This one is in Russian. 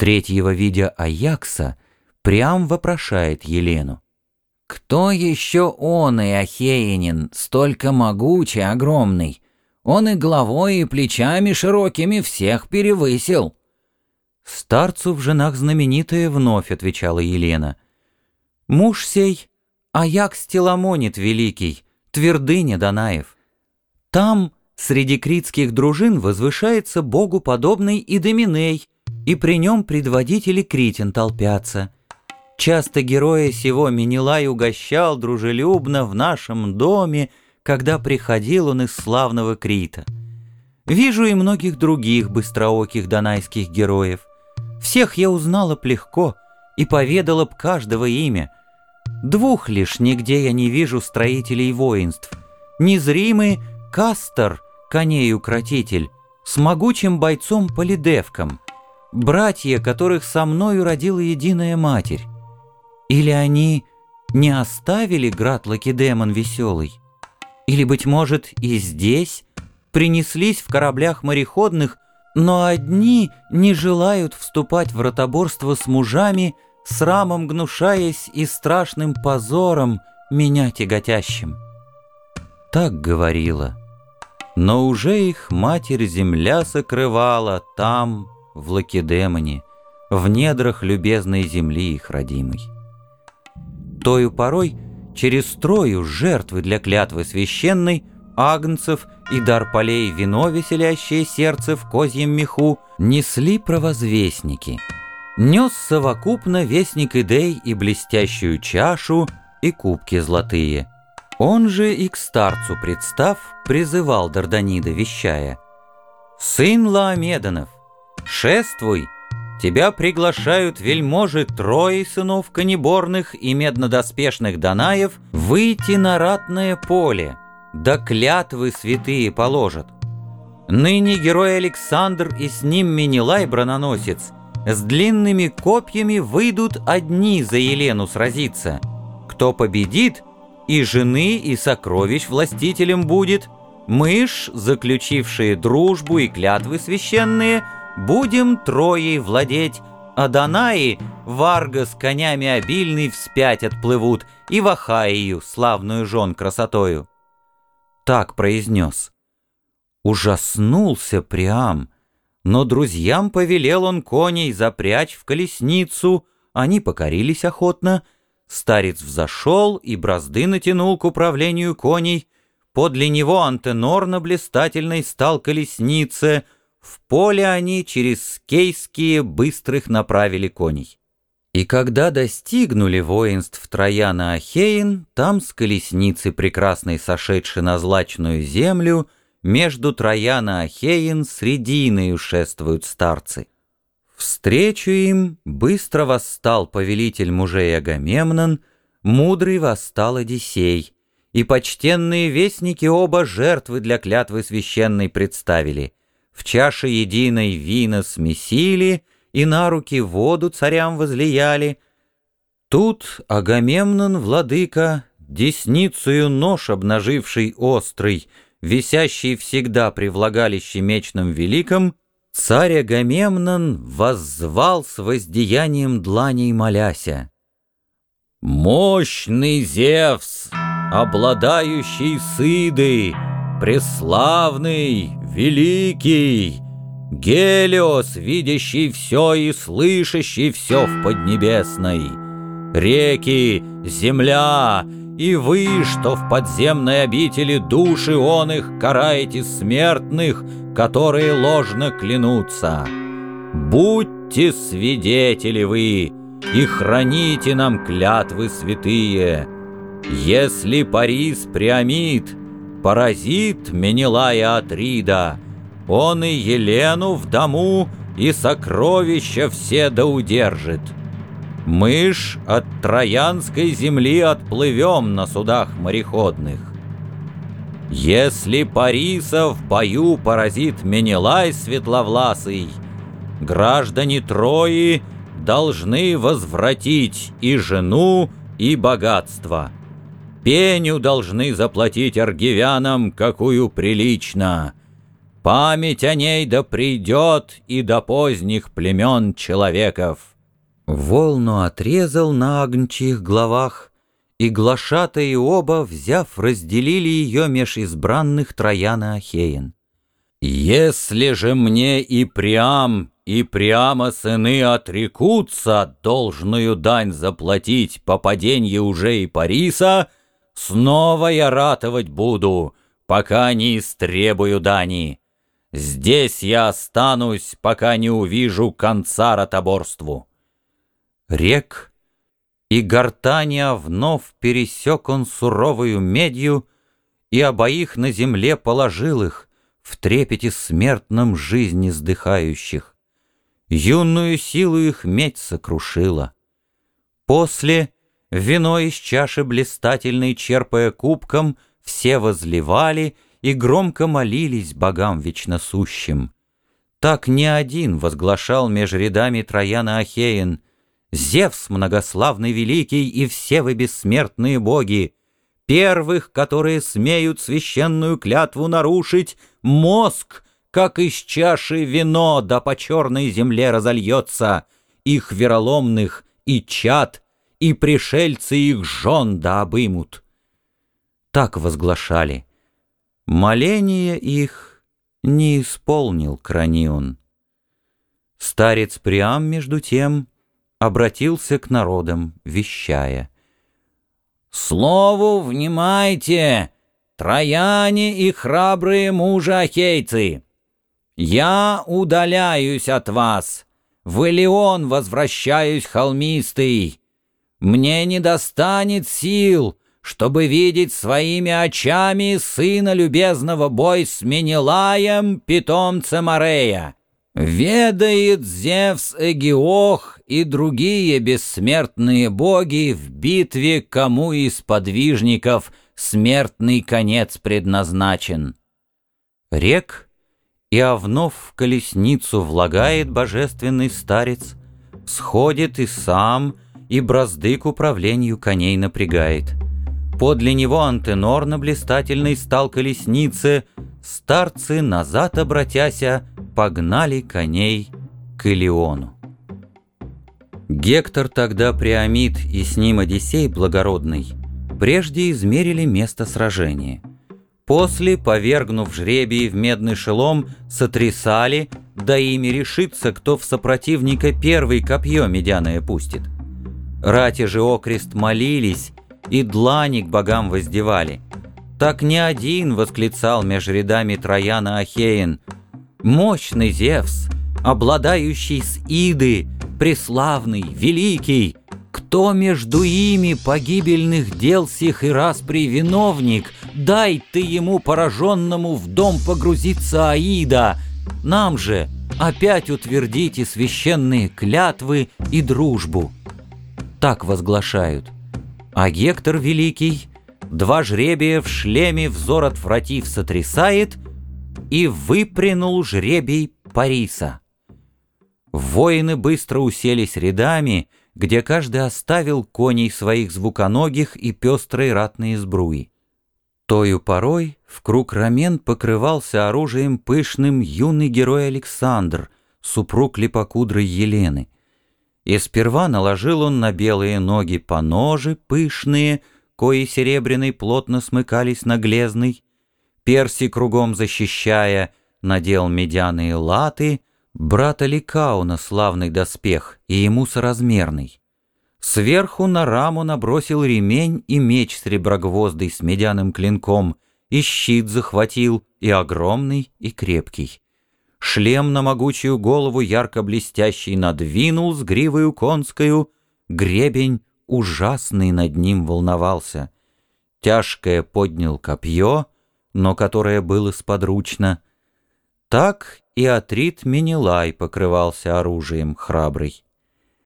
Третьего, видя Аякса, Приам вопрошает Елену. «Кто еще он и Ахеянин, столько могучий, огромный? Он и головой, и плечами широкими всех перевысил». «Старцу в женах знаменитая вновь», — отвечала Елена. «Муж сей, Аякс Теламонит великий, твердыня Данаев. Там, среди критских дружин, возвышается богу подобный Идоминей, и при нем предводители критин толпятся. Часто героя сего Менелай угощал дружелюбно в нашем доме, когда приходил он из славного Крита. Вижу и многих других быстрооких донайских героев. Всех я узнала б легко и поведала б каждого имя. Двух лишь нигде я не вижу строителей воинств. Незримый Кастер, коней-укротитель, с могучим бойцом Полидевком — братья, которых со мною родила единая матерь? Или они не оставили град Лакедемон веселый? Или, быть может, и здесь принеслись в кораблях мореходных, но одни не желают вступать в ротоборство с мужами, срамом гнушаясь и страшным позором меня тяготящим. Так говорила, но уже их матерь-земля сокрывала там, в Лакедемоне, в недрах любезной земли их родимой. Тою порой через трою жертвы для клятвы священной агнцев и дар полей вино, веселящее сердце в козьем меху, несли провозвестники. Нес совокупно вестник идей и блестящую чашу, и кубки золотые. Он же и к старцу представ, призывал Дарданида, вещая. «Сын Лаомеданов, «Шествуй! Тебя приглашают вельможи трое сынов конеборных и меднодоспешных Данаев выйти на ратное поле, да клятвы святые положат. Ныне герой Александр и с ним Менелай брононосец с длинными копьями выйдут одни за Елену сразиться. Кто победит, и жены, и сокровищ властителем будет, мышь, заключившие дружбу и клятвы священные — Будем троей владеть, а Данаи, Варга с конями обильный вспять отплывут, и в Ахаию, славную жен красотою. Так произнес. Ужаснулся Приам, но друзьям повелел он коней запрячь в колесницу, они покорились охотно, старец взошел и бразды натянул к управлению коней, подле него антенор на блистательной стал колеснице — в поле они через кейские быстрых направили коней. И когда достигнули воинств Трояна Ахеин, там с колесницы прекрасной сошедшей на злачную землю, между Трояна Ахеин срединою шествуют старцы. Встречу им быстро восстал повелитель мужей Агамемнон, мудрый восстал Одиссей, и почтенные вестники оба жертвы для клятвы священной представили — в чаше единой вина смесили и на руки воду царям возлияли. Тут Агамемнон, владыка, десницею нож обнаживший острый, висящий всегда при влагалище мечном великом, царь Агамемнон воззвал с воздеянием дланей моляся. «Мощный Зевс, обладающий сыдой, преславный, великий, Гелиос, видящий все и слышащий все в Поднебесной, реки, земля и вы, что в подземной обители души он их караете смертных, которые ложно клянутся. Будьте свидетели вы и храните нам клятвы святые. Если Парис Приамид — Поразит Менелая Атрида, он и Елену в дому, и сокровища все да удержит. Мы ж от Троянской земли отплывем на судах мореходных. Если Париса в бою поразит Менелай светловласый, граждане Трои должны возвратить и жену, и богатство. Пеню должны заплатить аргивянам, какую прилично. Память о ней да придет и до поздних племен человеков. Волну отрезал на огнчих главах, и глашатые оба, взяв, разделили ее меж избранных Трояна Ахеин. «Если же мне и Приам, и прямо сыны отрекутся должную дань заплатить по паденье уже и Париса, снова я ратовать буду, пока не истребую дани. Здесь я останусь, пока не увижу конца ротоборству». Рек и гортаня вновь пересек он суровую медью, и обоих на земле положил их, в трепете смертном жизни сдыхающих. Юную силу их медь сокрушила. После, вино из чаши блистательной черпая кубком, все возливали и громко молились богам вечносущим. Так не один возглашал меж рядами Трояна Ахеин, Зевс многославный великий и все вы бессмертные боги, первых, которые смеют священную клятву нарушить, мозг, как из чаши вино, да по черной земле разольется, их вероломных и чад, и пришельцы их жен да обымут. Так возглашали. Моление их не исполнил Кранион. Старец Приам, между тем, обратился к народам, вещая — Слову внимайте, трояне и храбрые мужи-ахейцы! Я удаляюсь от вас, в Илеон возвращаюсь холмистый. Мне не достанет сил, чтобы видеть своими очами сына любезного бой с Менелаем, питомцем Арея. Ведает Зевс Эгиох и другие бессмертные боги в битве, кому из подвижников смертный конец предназначен. Рек и овнов в колесницу влагает божественный старец, сходит и сам, и бразды к управлению коней напрягает. Подле него антенор на блистательной стал колеснице, старцы, назад обратяся, погнали коней к Илиону. Гектор тогда Приамид и с ним Одиссей благородный прежде измерили место сражения. После, повергнув жребий в медный шелом, сотрясали, да ими решится, кто в сопротивника первый копье медяное пустит. Рати же окрест молились, и длани к богам воздевали. Так не один восклицал меж рядами Трояна Ахеин — Мощный Зевс, обладающий с Иды, преславный, великий, кто между ими погибельных дел сих и распри виновник, дай ты ему пораженному в дом погрузиться Аида, нам же опять утвердите священные клятвы и дружбу. Так возглашают. А Гектор Великий, два жребия в шлеме взор отвратив сотрясает — и выпрянул жребий Париса. Воины быстро уселись рядами, где каждый оставил коней своих звуконогих и пестрой ратные сбруи. Тою порой в круг рамен покрывался оружием пышным юный герой Александр, супруг липокудрой Елены. И сперва наложил он на белые ноги поножи пышные, кои серебряной плотно смыкались на глезный, Перси кругом защищая, надел медяные латы, брата Ликауна славный доспех и ему соразмерный. Сверху на раму набросил ремень и меч среброгвоздый с медяным клинком, и щит захватил, и огромный, и крепкий. Шлем на могучую голову ярко блестящий надвинул с гривою конскою, гребень ужасный над ним волновался. Тяжкое поднял копье — но которое было сподручно. Так и Атрит Менелай покрывался оружием храбрый.